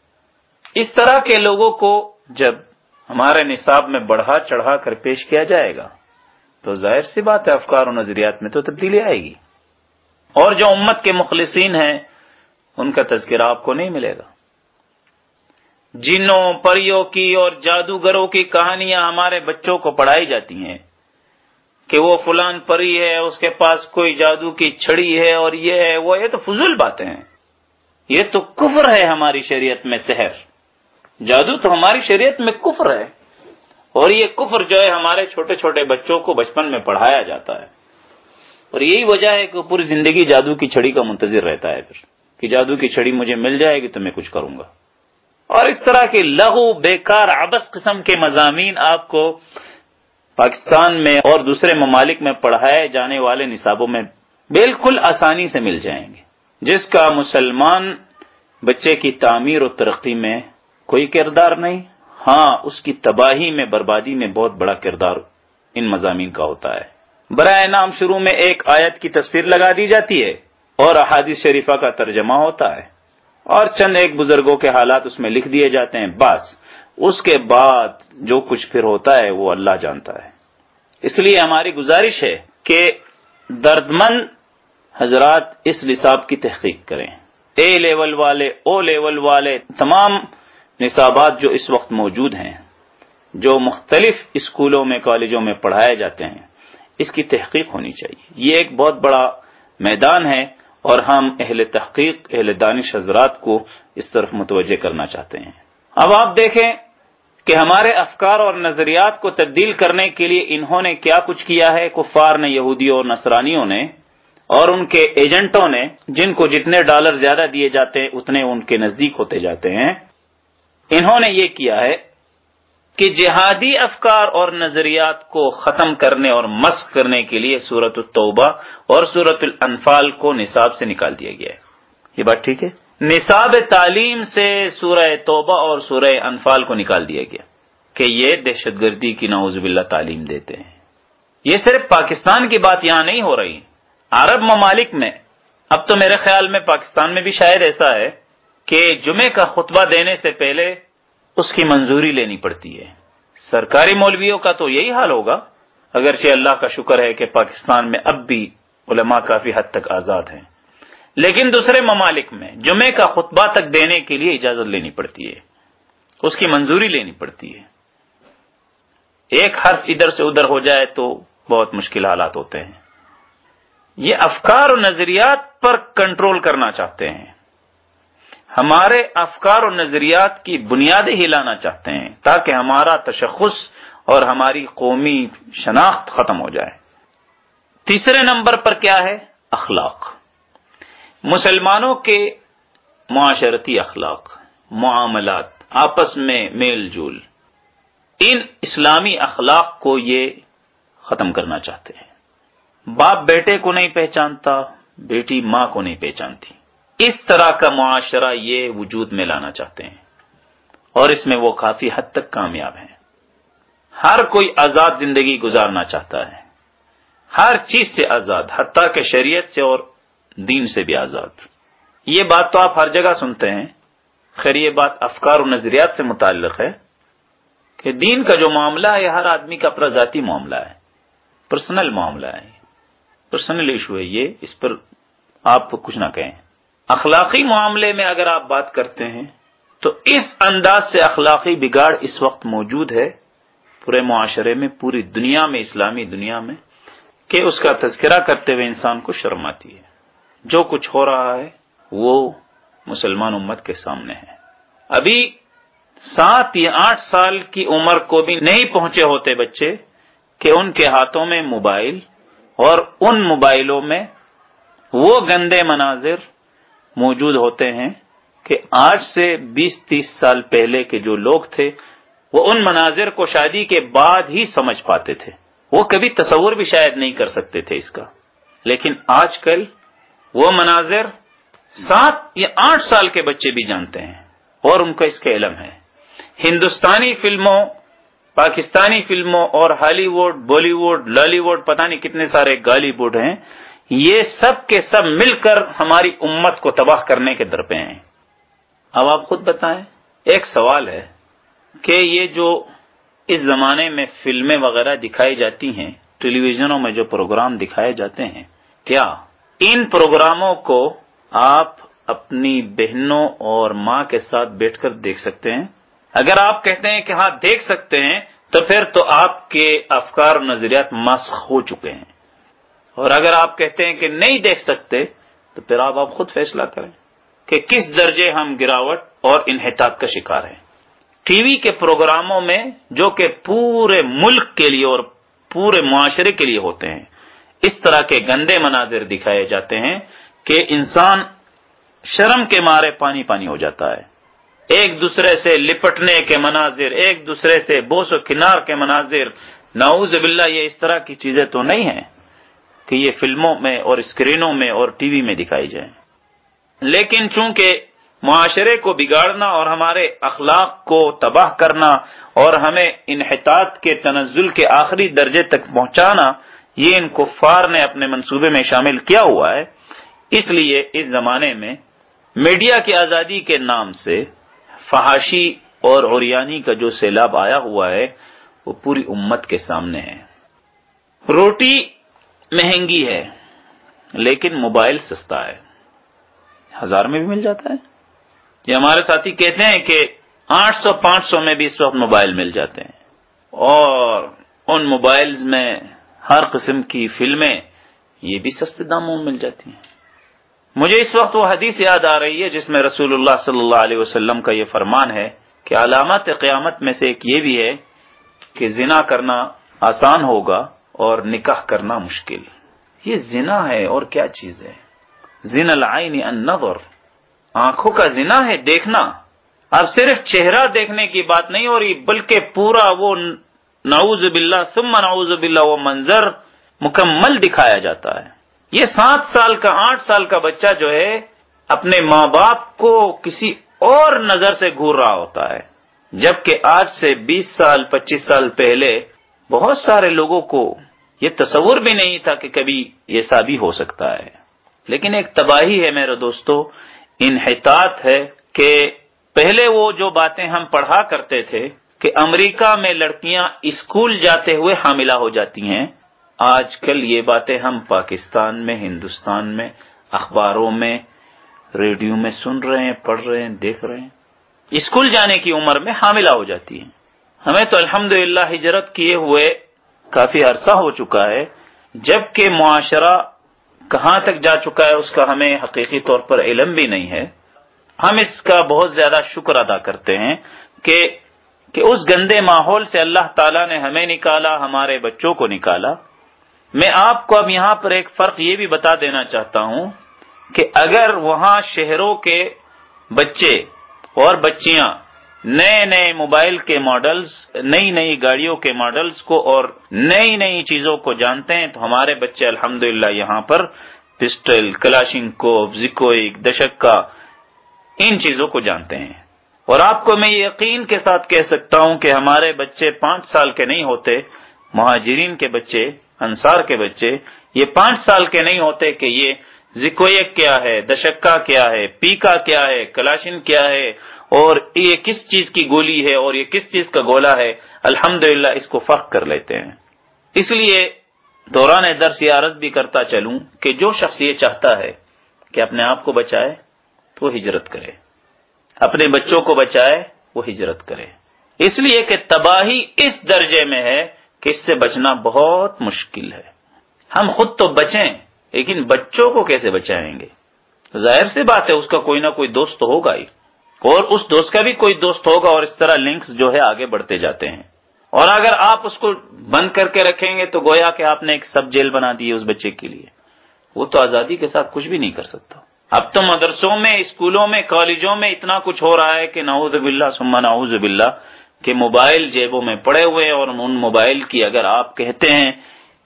[SPEAKER 1] اس طرح کے لوگوں کو جب ہمارے نصاب میں بڑھا چڑھا کر پیش کیا جائے گا، تو ظاہر سی بات ہے افکار و نظریات میں تو تبدیلی آئے گی۔ اور جو امت کے مخلصین ہیں، ان کا تذکرہ آپ کو نہیں ملے گا۔ جنوں، پریوں کی اور جادوگروں کی کہانیاں ہمارے بچوں کو پڑھائی جاتی ہیں۔ کہ وہ فلان پری ہے، اس کے پاس کوئی جادو کی چھڑی ہے اور یہ ہے، وہ یہ تو فضول باتیں ہیں۔ یہ تو کفر ہے ہماری شریعت میں سحر۔ جادو تو ہماری شریعت میں کفر ہے۔ اور یہ کفر جو ہے ہمارے چھوٹے چھوٹے بچوں کو بچپن میں پڑھایا جاتا ہے۔ اور یہی وجہ ہے کہ پوری زندگی جادو کی چھڑی کا منتظر رہتا ہے پھر۔ کہ جادو کی چھڑی مجھے مل جائے گی تو میں کچھ کروں گا۔ اور اس طرح کے لغو بیکار آبس قسم کے مضامین آپ کو پاکستان میں اور دوسرے ممالک میں پڑھائے جانے والے نصابوں میں بالکل آسانی سے مل جائیں گے۔ جس کا مسلمان بچے کی تعمیر و ترقی میں کوئی کردار نہیں ہاں اس کی تباہی میں، بربادی میں بہت بڑا کردار ان مضامین کا ہوتا ہے۔ برائے نام شروع میں ایک آیت کی تفسیر لگا دی جاتی ہے اور احادیث شریفہ کا ترجمہ ہوتا ہے اور چند ایک بزرگوں کے حالات اس میں لکھ دیے جاتے ہیں۔ بس اس کے بعد جو کچھ پھر ہوتا ہے وہ اللہ جانتا ہے۔ اس لیے ہماری گزارش ہے کہ دردمند حضرات اس نصاب کی تحقیق کریں۔ اے لیول والے، او لیول والے، تمام نصابات جو اس وقت موجود ہیں، جو مختلف اسکولوں میں، کالجوں میں پڑھائے جاتے ہیں، اس کی تحقیق ہونی چاہیے۔ یہ ایک بہت بڑا میدان ہے اور ہم اہل تحقیق، اہل دانش حضرات کو اس طرف متوجہ کرنا چاہتے ہیں۔ اب آپ دیکھیں کہ ہمارے افکار اور نظریات کو تبدیل کرنے کے لیے انہوں نے کیا کچھ کیا ہے؟ کفار نے، یہودیوں اور نصرانیوں نے، اور ان کے ایجنٹوں نے، جن کو جتنے ڈالر زیادہ دیے جاتے ہیں، اتنے ان کے نزدیک ہوتے جاتے ہیں۔ انہوں نے یہ کیا ہے کہ جہادی افکار اور نظریات کو ختم کرنے اور مسق کرنے کے لیے سورت التوبہ اور سورت الانفال کو نصاب سے نکال دیا گیا ہے۔ یہ بات ٹھیک ہے؟ نصاب تعلیم سے سورہ توبہ اور سورہ انفال کو نکال دیا گیا کہ یہ دہشت گردی کی نعوذ باللہ تعلیم دیتے ہیں۔ یہ صرف پاکستان کی بات یہاں نہیں ہو رہی۔ عرب ممالک میں، اب تو میرے خیال میں پاکستان میں بھی شاید ایسا ہے کہ جمعے کا خطبہ دینے سے پہلے اس کی منظوری لینی پڑتی ہے۔ سرکاری مولویوں کا تو یہی حال ہوگا۔ اگرچہ اللہ کا شکر ہے کہ پاکستان میں اب بھی علماء کافی حد تک آزاد ہیں۔ لیکن دوسرے ممالک میں جمعے کا خطبہ تک دینے کے لیے اجازت لینی پڑتی ہے۔ اس کی منظوری لینی پڑتی ہے۔ ایک حرف ادھر سے ادھر ہو جائے تو بہت مشکل حالات ہوتے ہیں۔ یہ افکار و نظریات پر کنٹرول کرنا چاہتے ہیں۔ ہمارے افکار و نظریات کی بنیادیں ہلانا چاہتے ہیں تاکہ ہمارا تشخص اور ہماری قومی شناخت ختم ہو جائے۔ تیسرے نمبر پر کیا ہے؟ اخلاق۔ مسلمانوں کے معاشرتی اخلاق، معاملات، آپس میں میل جول، ان اسلامی اخلاق کو یہ ختم کرنا چاہتے ہیں۔ باپ بیٹے کو نہیں پہچانتا، بیٹی ماں کو نہیں پہچانتی۔ اس طرح کا معاشرہ یہ وجود میں لانا چاہتے ہیں۔ اور اس میں وہ کافی حد تک کامیاب ہیں۔ ہر کوئی آزاد زندگی گزارنا چاہتا ہے۔ ہر چیز سے آزاد، حتیٰ کہ شریعت سے اور دین سے بھی آزاد۔ یہ بات تو آپ ہر جگہ سنتے ہیں۔ خیر، یہ بات افکار و نظریات سے متعلق ہے کہ دین کا جو معاملہ ہے ہر آدمی کا اپنا ذاتی معاملہ ہے، پرسنل معاملہ ہے۔ پرسنل ایشو ہے یہ، اس پر آپ کچھ نہ کہیں۔ اخلاقی معاملے میں اگر آپ بات کرتے ہیں، تو اس انداز سے اخلاقی بگاڑ اس وقت موجود ہے، پورے معاشرے میں، پوری دنیا میں، اسلامی دنیا میں، کہ اس کا تذکرہ کرتے ہوئے انسان کو شرم آتی ہے۔ جو کچھ ہو رہا ہے، وہ مسلمان امت کے سامنے ہے۔ ابھی سات یا آٹھ سال کی عمر کو بھی نہیں پہنچے ہوتے بچے کہ ان کے ہاتھوں میں موبائل اور ان موبائلوں میں وہ گندے مناظر موجود ہوتے ہیں کہ آج سے بیس تیس سال پہلے کے جو لوگ تھے، وہ ان مناظر کو شادی کے بعد ہی سمجھ پاتے تھے۔ وہ کبھی تصور بھی شاید نہیں کر سکتے تھے اس کا۔ لیکن آج کل وہ مناظر سات یا آٹھ سال کے بچے بھی جانتے ہیں اور ان کا اس کا علم ہے۔ ہندوستانی فلموں، پاکستانی فلموں اور Hollywood Bali would lolly would پتہ نہیں کتنے سارے گالی ووڈ ہیں، یہ سب کے سب مل کر ہماری امت کو تباہ کرنے کے در پہ ہیں۔ اب آپ خود بتائیں، ایک سوال ہے کہ یہ جو اس زمانے میں فلمیں وغیرہ دکھائی جاتی ہیں، ٹیلی ویژنوں میں جو پروگرام دکھائے جاتے ہیں، کیا ان پروگراموں کو آپ اپنی بہنوں اور ماں کے ساتھ بیٹھ کر دیکھ سکتے ہیں۔ اگر آپ کہتے ہیں کہ ہاں دیکھ سکتے ہیں، تو پھر تو آپ کے افکار و نظریات مسخ ہو چکے ہیں۔ اور اگر آپ کہتے ہیں کہ نہیں دیکھ سکتے، تو پھر آپ آپ خود فیصلہ کریں کہ کس درجے ہم گراوٹ اور انحطاط کا شکار ہیں۔ ٹی وی کے پروگراموں میں جو کہ پورے ملک کے لیے اور پورے معاشرے کے لیے ہوتے ہیں اس طرح کے گندے مناظر دکھائے جاتے ہیں کہ انسان شرم کے مارے پانی پانی ہو جاتا ہے۔ ایک دوسرے سے لپٹنے کے مناظر، ایک دوسرے سے بوس و کنار کے مناظر۔ نعوذ باللہ، یہ اس طرح کی چیزیں تو نہیں ہیں کہ یہ فلموں میں اور اسکرینوں میں اور ٹی وی میں دکھائی جائیں۔ لیکن چونکہ معاشرے کو بگاڑنا اور ہمارے اخلاق کو تباہ کرنا اور ہمیں انحطاط کے تنزل کے آخری درجے تک پہنچانا یہ ان کفار نے اپنے منصوبے میں شامل کیا ہوا ہے۔ اس لیے اس زمانے میں میڈیا کی آزادی کے نام سے فحاشی اور اوریانی کا جو سیلاب آیا ہوا ہے، وہ پوری امت کے سامنے ہے۔ روٹی مہنگی ہے، لیکن موبائل سستا ہے۔ ہزار میں بھی مل جاتا ہے۔ یہ ہمارے ساتھی کہتے ہیں کہ آٹھ سو، پانچ سو میں بھی اس وقت موبائل مل جاتے ہیں۔ اور ان موبائلز میں ہر قسم کی فلمیں یہ بھی سستے داموں میں مل جاتی ہیں۔ مجھے اس وقت وہ حدیث یاد آ رہی ہے جس میں رسول اللہ صلی اللہ علیہ وسلم کا یہ فرمان ہے کہ علامت قیامت میں سے ایک یہ بھی ہے کہ زنا کرنا آسان ہوگا اور نکاح کرنا مشکل۔ یہ زنا ہے اور کیا چیز ہے؟ زن العین النظر۔ آنکھوں کا زنا ہے دیکھنا۔ اب صرف چہرہ دیکھنے کی بات نہیں ہو رہی، بلکہ پورا وہ نعوذ باللہ، ثم نعوذ باللہ وہ منظر مکمل دکھایا جاتا ہے۔ یہ سات سال کا، آٹھ سال کا بچہ جو ہے، اپنے ماں باپ کو کسی اور نظر سے گور رہا ہوتا ہے۔ جبکہ آج سے بیس سال، پچیس سال پہلے بہت سارے لوگوں کو یہ تصور بھی نہیں تھا کہ کبھی یہ سا بھی ہو سکتا ہے۔ لیکن ایک تباہی ہے میرے دوستو، انحطاط ہے کہ پہلے وہ جو باتیں ہم پڑھا کرتے تھے کہ امریکہ میں لڑکیاں اسکول جاتے ہوئے حاملہ ہو جاتی ہیں۔ آج کل یہ باتیں ہم پاکستان میں، ہندوستان میں، اخباروں میں، ریڈیو میں سن رہے ہیں، پڑھ رہے ہیں، دیکھ رہے ہیں۔ اسکول جانے کی عمر میں حاملہ ہو جاتی ہیں۔ ہمیں تو الحمد ہجرت کیے ہوئے کافی عرصہ ہو چکا ہے۔ جبکہ معاشرہ کہاں تک جا چکا ہے، اس کا ہمیں حقیقی طور پر علم بھی نہیں ہے۔ ہم اس کا بہت زیادہ شکر ادا کرتے ہیں کہ کہ اس گندے ماحول سے اللہ تعالیٰ نے ہمیں نکالا، ہمارے بچوں کو نکالا۔ میں آپ کو اب یہاں پر ایک فرق یہ بھی بتا دینا چاہتا ہوں کہ اگر وہاں شہروں کے بچے اور بچیاں نئے نئے موبائل کے ماڈلز نئی نئی گاڑیوں کے ماڈلز کو اور نئی نئی چیزوں کو جانتے ہیں، تو ہمارے بچے الحمد یہاں پر پسٹل کلاشنگ کو زکوئک دشک کا ان چیزوں کو جانتے ہیں۔ اور آپ کو میں یقین کے ساتھ کہہ سکتا ہوں کہ ہمارے بچے پانچ سال کے نہیں ہوتے، مہاجرین کے بچے، انصار کے بچے، یہ پانچ سال کے نہیں ہوتے کہ یہ زکویک کیا ہے، دشکا کیا ہے، پیکا کیا ہے، کلاشن کیا ہے، اور یہ کس چیز کی گولی ہے اور یہ کس چیز کا گولا ہے الحمد اس کو فرق کر لیتے ہیں۔ اس لیے دوران درس یہ عرض بھی کرتا چلوں کہ جو شخص یہ چاہتا ہے کہ اپنے آپ کو بچائے تو ہجرت کرے۔ اپنے بچوں کو بچائے، وہ ہجرت کرے۔ اس لیے کہ تباہی اس درجے میں ہے کہ اس سے بچنا بہت مشکل ہے۔ ہم خود تو بچیں، لیکن بچوں کو کیسے بچائیں گے؟ ظاہر سی بات ہے، اس کا کوئی نہ کوئی دوست ہوگا ہی۔ اور اس دوست کا بھی کوئی دوست ہوگا اور اس طرح لنکس جو ہے آگے بڑھتے جاتے ہیں۔ اور اگر آپ اس کو بند کر کے رکھیں گے تو گویا کہ آپ نے ایک سب جیل بنا دی ہے اس بچے کے لیے۔ وہ تو آزادی کے ساتھ کچھ بھی نہیں کر سکتا۔ اب تو مدرسوں میں، اسکولوں میں، کالجوں میں اتنا کچھ ہو رہا ہے کہ نعوذ باللہ سما نعوذ باللہ، کہ موبائل جیبوں میں پڑے ہوئے اور ان موبائل کی اگر آپ کہتے ہیں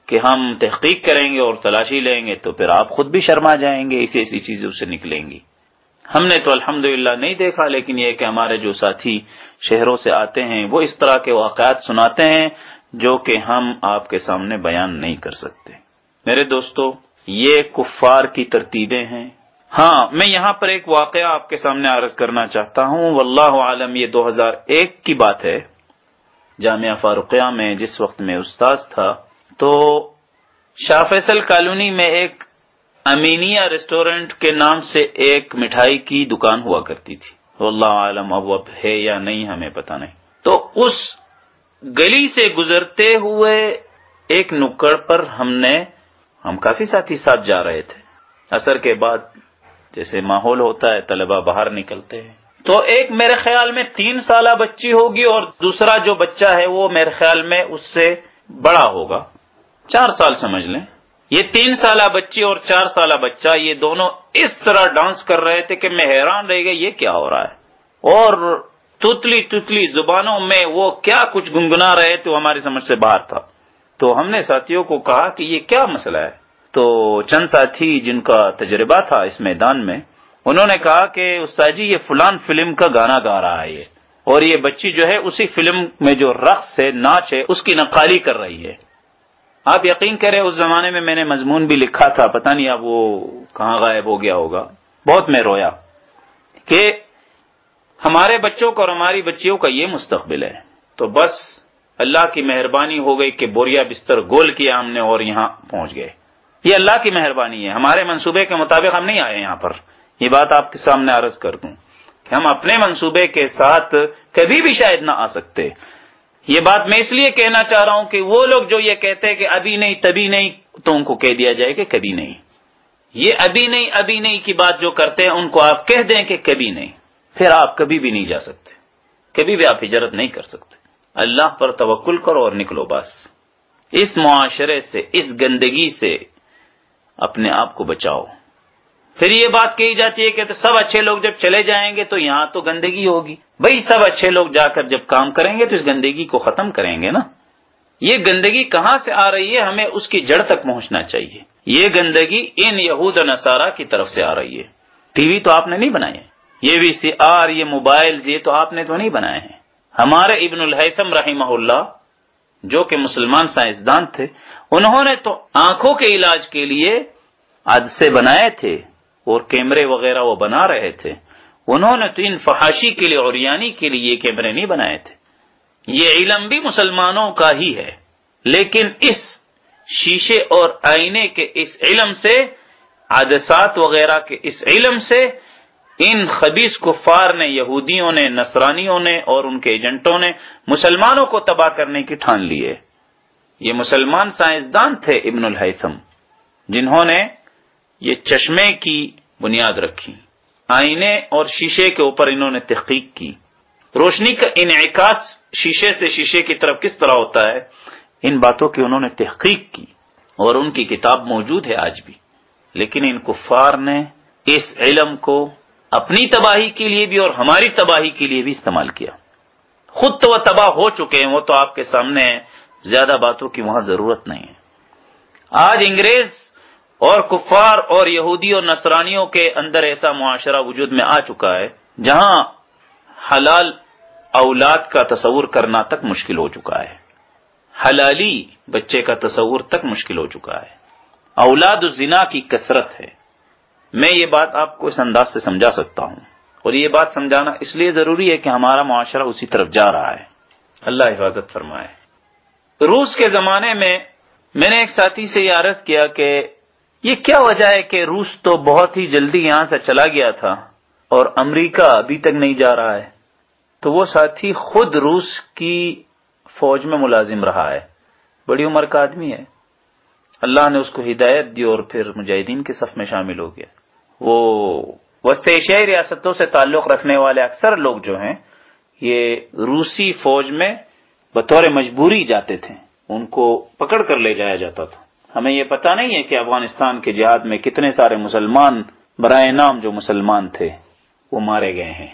[SPEAKER 1] کہ ہم تحقیق کریں گے اور تلاشی لیں گے تو پھر آپ خود بھی شرما جائیں گے ایسی ایسی چیزیں اس سے نکلیں گی۔ ہم نے تو الحمد نہیں دیکھا، لیکن یہ کہ ہمارے جو ساتھی شہروں سے آتے ہیں، وہ اس طرح کے واقعات سناتے ہیں جو کہ ہم آپ کے سامنے بیان نہیں کر سکتے۔ میرے دوستو، یہ کفار کی ترتیبیں ہیں۔ ہاں میں یہاں پر ایک واقعہ آپ کے سامنے عرض کرنا چاہتا ہوں۔ واللہ عالم، یہ دو ہزار ایک کی بات ہے۔ جامعہ فاروقیہ میں جس وقت میں استاذ تھا، تو شاہ فیصل کالونی میں ایک امینیا ریسٹورینٹ کے نام سے ایک مٹھائی کی دکان ہوا کرتی تھی۔ اللہ عالم، اب اب ہے یا نہیں ہمیں پتا نہیں۔ تو اس گلی سے گزرتے ہوئے ایک نکڑ پر ہم نے، ہم کافی ساتھی ساتھ جا رہے تھے۔ اثر کے بعد جیسے ماحول ہوتا ہے، طلبہ باہر نکلتے ہیں۔ تو ایک میرے خیال میں تین سالہ بچی ہوگی اور دوسرا جو بچہ ہے، وہ میرے خیال میں اس سے بڑا ہوگا۔ چار سال سمجھ لیں۔ یہ تین سالہ بچی اور چار سالہ بچہ، یہ دونوں اس طرح ڈانس کر رہے تھے کہ میں حیران رہ گیا، یہ کیا ہو رہا ہے؟ اور تتلی تتلی زبانوں میں وہ کیا کچھ گنگنا رہے تو ہماری سمجھ سے باہر تھا۔ تو ہم نے ساتھیوں کو کہا کہ یہ کیا مسئلہ ہے؟ تو چند ساتھی جن کا تجربہ تھا اس میدان میں، انہوں نے کہا کہ استاد جی یہ فلان فلم کا گانا گا رہا ہے یہ اور یہ بچی جو ہے اسی فلم میں جو رقص ہے، ناچ ہے، اس کی نقالی کر رہی ہے۔ آپ یقین کریں اس زمانے میں میں نے مضمون بھی لکھا تھا، پتہ نہیں اب وہ کہاں غائب ہو گیا ہوگا۔ بہت میں رویا کہ ہمارے بچوں کو اور ہماری بچیوں کا یہ مستقبل ہے۔ تو بس اللہ کی مہربانی ہو گئی کہ بوریا بستر گول کیا ہم نے اور یہاں پہنچ گئے۔ یہ اللہ کی مہربانی ہے۔ ہمارے منصوبے کے مطابق ہم نہیں آئے یہاں پر۔ یہ بات آپ کے سامنے عرض کر دوں کہ ہم اپنے منصوبے کے ساتھ کبھی بھی شاید نہ آ سکتے۔ یہ بات میں اس لیے کہنا چاہ رہا ہوں کہ وہ لوگ جو یہ کہتے ہیں کہ ابھی نہیں، تبھی نہیں، تو ان کو کہہ دیا جائے کہ کبھی نہیں۔ یہ ابھی نہیں ابھی نہیں کی بات جو کرتے ہیں، ان کو آپ کہہ دیں کہ کبھی نہیں۔ پھر آپ کبھی بھی نہیں جا سکتے۔ کبھی بھی آپ ہجرت نہیں کر سکتے۔ اللہ پر توکل کرو اور نکلو بس۔ اس معاشرے سے، اس گندگی سے اپنے آپ کو بچاؤ۔ پھر یہ بات کہی جاتی ہے کہ سب اچھے لوگ جب چلے جائیں گے تو یہاں تو گندگی ہوگی۔ بھائی سب اچھے لوگ جا کر جب کام کریں گے تو اس گندگی کو ختم کریں گے نا۔ یہ گندگی کہاں سے آ رہی ہے؟ ہمیں اس کی جڑ تک پہنچنا چاہیے۔ یہ گندگی ان یہود نصارہ کی طرف سے آ رہی ہے۔ ٹی وی تو آپ نے نہیں بنائے یہ وی سی آر، یہ موبائل، یہ تو آپ نے تو نہیں بنائے ہیں۔ ہمارے ابن الحسم رحمہ اللہ، جو کہ مسلمان سائنسدان تھے انہوں نے تو آنکھوں کے علاج کے لیے عدسے بنائے تھے اور کیمرے وغیرہ وہ بنا رہے تھے۔ انہوں نے تو ان فحاشی کے لیے اور یعنی کے لیے یہ کیمرے نہیں بنائے تھے۔ یہ علم بھی مسلمانوں کا ہی ہے۔ لیکن اس شیشے اور آئینے کے اس علم سے، عدسات وغیرہ کے اس علم سے ان خبیص کفار نے، یہودیوں نے، نصرانیوں نے اور ان کے ایجنٹوں نے مسلمانوں کو تباہ کرنے کی ٹھان لیے یہ مسلمان سائنسدان تھے ابن الحیثم، جنہوں نے یہ چشمے کی بنیاد رکھی۔ آئینے اور شیشے کے اوپر انہوں نے تحقیق کی۔ روشنی کا انعکاس شیشے سے شیشے کی طرف کس طرح ہوتا ہے؟ ان باتوں کی انہوں نے تحقیق کی اور ان کی کتاب موجود ہے آج بھی۔ لیکن ان کفار نے اس علم کو اپنی تباہی کے لیے بھی اور ہماری تباہی کے لیے بھی استعمال کیا۔ خود تو وہ تباہ ہو چکے ہیں، وہ تو آپ کے سامنے زیادہ باتوں کی وہاں ضرورت نہیں ہے۔ آج انگریز اور کفار اور یہودی اور نصرانیوں کے اندر ایسا معاشرہ وجود میں آ چکا ہے، جہاں حلال اولاد کا تصور کرنا تک مشکل ہو چکا ہے۔ حلالی بچے کا تصور تک مشکل ہو چکا ہے۔ اولاد الزنا کی کثرت ہے۔ میں یہ بات آپ کو اس انداز سے سمجھا سکتا ہوں۔ اور یہ بات سمجھانا اس لیے ضروری ہے کہ ہمارا معاشرہ اسی طرف جا رہا ہے۔ اللہ حفاظت فرمائے۔ روس کے زمانے میں میں نے ایک ساتھی سے یہ عرض کیا کہ یہ کیا وجہ ہے کہ روس تو بہت ہی جلدی یہاں سے چلا گیا تھا اور امریکہ ابھی تک نہیں جا رہا ہے؟ تو وہ ساتھی خود روس کی فوج میں ملازم رہا ہے۔ بڑی عمر کا آدمی ہے۔ اللہ نے اس کو ہدایت دی اور پھر مجاہدین کے صف میں شامل ہو گیا۔ وہ وسط ایشیائی ریاستوں سے تعلق رکھنے والے اکثر لوگ جو ہیں، یہ روسی فوج میں بطور مجبوری جاتے تھے، ان کو پکڑ کر لے جایا جاتا تھا۔ ہمیں یہ پتا نہیں ہے کہ افغانستان کے جہاد میں کتنے سارے مسلمان برائے نام جو مسلمان تھے، وہ مارے گئے ہیں۔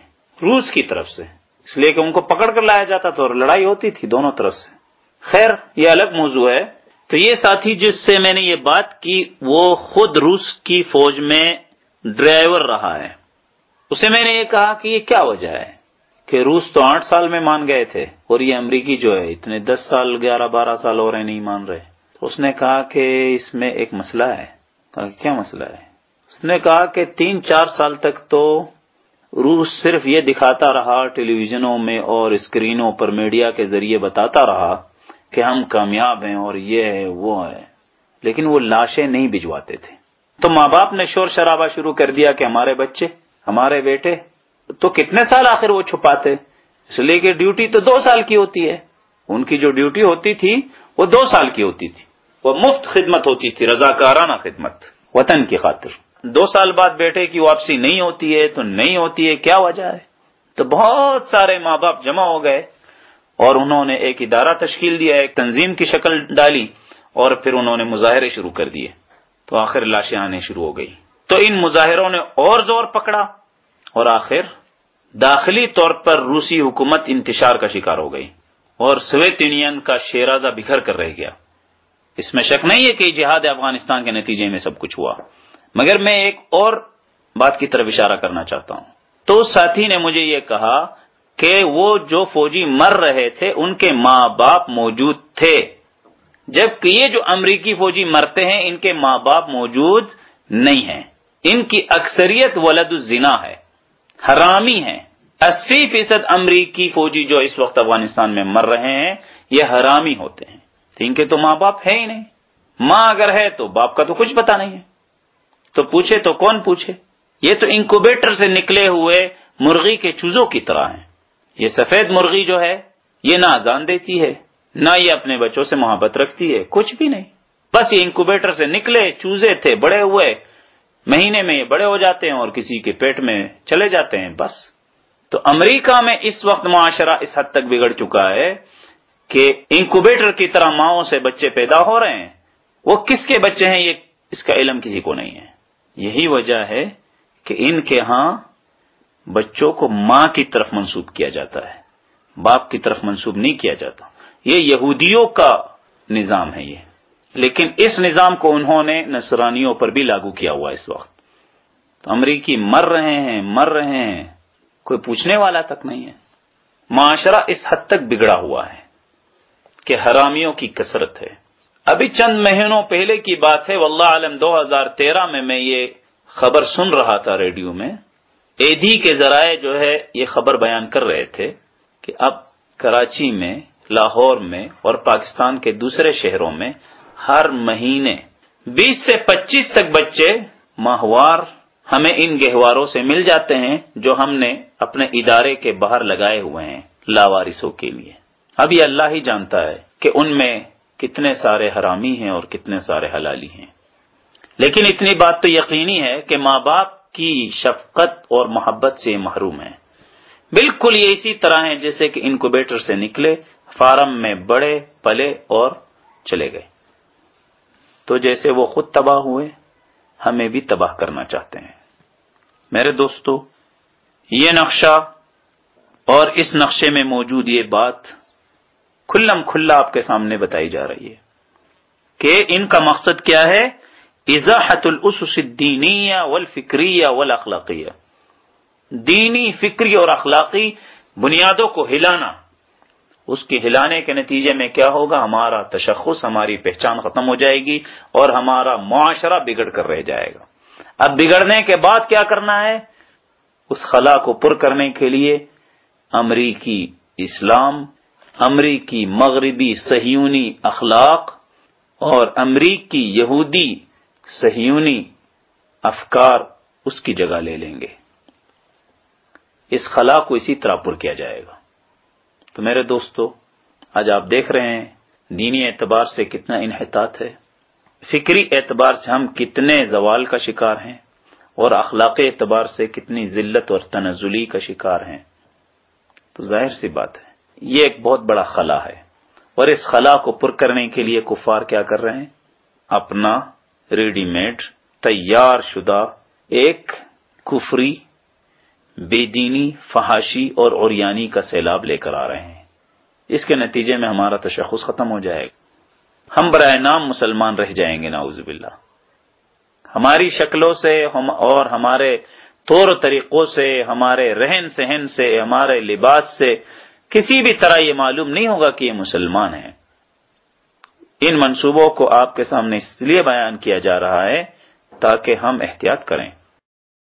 [SPEAKER 1] روس کی طرف سے۔ اس لیے کہ ان کو پکڑ کر لایا جاتا تھا اور لڑائی ہوتی تھی دونوں طرف سے۔ خیر، یہ الگ موضوع ہے۔ تو یہ ساتھی جس سے میں نے یہ بات کی، وہ خود روس کی فوج میں ڈرائیور رہا ہے۔ اسے میں نے یہ کہا کہ یہ کیا وجہ ہے؟ کہ روس تو آٹھ سال میں مان گئے تھے اور یہ امریکی جو ہے، اتنے دس سال، گیارہ، بارہ سال ہو رہے نہیں مان رہے۔ اس نے کہا کہ اس میں ایک مسئلہ ہے۔ کہا کہ کیا مسئلہ ہے؟ اس نے کہا کہ تین، چار سال تک تو روس صرف یہ دکھاتا رہا ٹیلی ویژنوں میں اور اسکرینوں پر میڈیا کے ذریعے بتاتا رہا کہ ہم کامیاب ہیں اور یہ ہے، وہ ہے۔ لیکن وہ لاشیں نہیں بھجواتے تھے۔ تو ماں باپ نے شور شرابہ شروع کر دیا کہ ہمارے بچے، ہمارے بیٹے تو کتنے سال آخر وہ چھپاتے؟ اس لیے کہ ڈیوٹی تو دو سال کی ہوتی ہے۔ ان کی جو ڈیوٹی ہوتی تھی، وہ دو سال کی ہوتی تھی۔ وہ مفت خدمت ہوتی تھی، رضاکارانہ خدمت، وطن کی خاطر۔ دو سال بعد بیٹے کی واپسی نہیں ہوتی ہے تو نہیں ہوتی ہے، کیا وجہ ہے؟ تو بہت سارے ماں باپ جمع ہو گئے اور انہوں نے ایک ادارہ تشکیل دیا، ایک تنظیم کی شکل ڈالی اور پھر انہوں نے مظاہرے شروع کر دیے۔ تو آخر لاشیں آنے شروع ہو گئی۔ تو ان مظاہروں نے اور زور پکڑا اور آخر داخلی طور پر روسی حکومت انتشار کا شکار ہو گئی اور سویت یونین کا شیرازہ بکھر کر رہ گیا۔ اس میں شک نہیں ہے کہ جہاد افغانستان کے نتیجے میں سب کچھ ہوا۔ مگر میں ایک اور بات کی طرف اشارہ کرنا چاہتا ہوں۔ تو اس ساتھی نے مجھے یہ کہا کہ وہ جو فوجی مر رہے تھے، ان کے ماں باپ موجود تھے۔ جبکہ یہ جو امریکی فوجی مرتے ہیں، ان کے ماں باپ موجود نہیں ہیں۔ ان کی اکثریت ولد الزنا ہے۔ حرامی ہیں۔ اسی فیصد امریکی فوجی جو اس وقت افغانستان میں مر رہے ہیں، یہ حرامی ہوتے ہیں۔ ان کے تو ماں باپ ہے ہی نہیں۔ ماں اگر ہے تو باپ کا تو کچھ پتا نہیں ہے۔ تو پوچھے تو کون پوچھے؟ یہ تو انکوبیٹر سے نکلے ہوئے مرغی کے چوزوں کی طرح ہیں۔ یہ سفید مرغی جو ہے، یہ نہ اذان دیتی ہے، نہ یہ اپنے بچوں سے محبت رکھتی ہے، کچھ بھی نہیں۔ بس یہ انکوبیٹر سے نکلے، چوزے تھے، بڑے ہوئے۔ مہینے میں یہ بڑے ہو جاتے ہیں اور کسی کے پیٹ میں چلے جاتے ہیں، بس۔ تو امریکہ میں اس وقت معاشرہ اس حد تک بگڑ چکا ہے کہ انکوبیٹر کی طرح ماؤں سے بچے پیدا ہو رہے ہیں۔ وہ کس کے بچے ہیں، یہ اس کا علم کسی کو نہیں ہے۔ یہی وجہ ہے کہ ان کے ہاں بچوں کو ماں کی طرف منسوب کیا جاتا ہے۔ باپ کی طرف منسوب نہیں کیا جاتا۔ یہ یہودیوں کا نظام ہے یہ۔ لیکن اس نظام کو انہوں نے نصرانیوں پر بھی لاگو کیا ہوا اس وقت۔ تو امریکی مر رہے ہیں، مر رہے ہیں۔ کوئی پوچھنے والا تک نہیں ہے۔ معاشرہ اس حد تک بگڑا ہوا ہے کہ حرامیوں کی کثرت ہے۔ ابھی چند مہینوں پہلے کی بات ہے، واللہ عالم، دو ہزار تیرہ میں میں یہ خبر سن رہا تھا ریڈیو میں۔ ایدھی کے ذرائع جو ہے، یہ خبر بیان کر رہے تھے کہ اب کراچی میں، لاہور میں اور پاکستان کے دوسرے شہروں میں ہر مہینے بیس سے پچیس تک بچے ماہوار ہمیں ان گہواروں سے مل جاتے ہیں جو ہم نے اپنے ادارے کے باہر لگائے ہوئے ہیں لاوارثوں کے لیے۔ اب یہ اللہ ہی جانتا ہے کہ ان میں کتنے سارے حرامی ہیں اور کتنے سارے حلالی ہیں۔ لیکن اتنی بات تو یقینی ہے کہ ماں باپ کی شفقت اور محبت سے محروم ہے بالکل یہ اسی طرح ہے جیسے کہ انکوبیٹر سے نکلے، فارم میں بڑے پلے اور چلے گئے۔ تو جیسے وہ خود تباہ ہوئے، ہمیں بھی تباہ کرنا چاہتے ہیں۔ میرے دوستو، یہ نقشہ اور اس نقشے میں موجود یہ بات کھلم کھلا آپ کے سامنے بتائی جا رہی ہے کہ ان کا مقصد کیا ہے؟ ازاحت الاسس الدینیہ والفکریہ والاخلاقیہ دینی فکری اور اخلاقی بنیادوں کو ہلانا اس کے ہلانے کے نتیجے میں کیا ہوگا؟ ہمارا تشخص، ہماری پہچان ختم ہو جائے گی اور ہمارا معاشرہ بگڑ کر رہ جائے گا۔ اب بگڑنے کے بعد کیا کرنا ہے؟ اس خلا کو پر کرنے کے لیے امریکی اسلام، امریکی مغربی سہیونی اخلاق اور امریکی یہودی سہیونی افکار اس کی جگہ لے لیں گے۔ اس خلا کو اسی طرح پر کیا جائے گا۔ تو میرے دوستو، آج آپ دیکھ رہے ہیں، دینی اعتبار سے کتنا انحطاط ہے۔ فکری اعتبار سے ہم کتنے زوال کا شکار ہیں، اور اخلاق اعتبار سے کتنی ذلت اور تنزلی کا شکار ہیں۔ تو ظاہر سی بات ہے، یہ ایک بہت بڑا خلا ہے۔ اور اس خلا کو پر کرنے کے لیے کفار کیا کر رہے ہیں؟ اپنا ریڈی میڈ، تیار شدہ، ایک کفری بے دینی، فحاشی اور اوریانی کا سیلاب لے کر آ رہے ہیں۔ اس کے نتیجے میں ہمارا تشخص ختم ہو جائے گا۔ ہم برائے نام مسلمان رہ جائیں گے ناؤز باللہ۔ ہماری شکلوں سے، ہم اور ہمارے طور و طریقوں سے، ہمارے رہن سہن سے، ہمارے لباس سے، کسی بھی طرح یہ معلوم نہیں ہوگا کہ یہ مسلمان ہیں۔ ان منصوبوں کو آپ کے سامنے اس لیے بیان کیا جا رہا ہے تاکہ ہم احتیاط کریں۔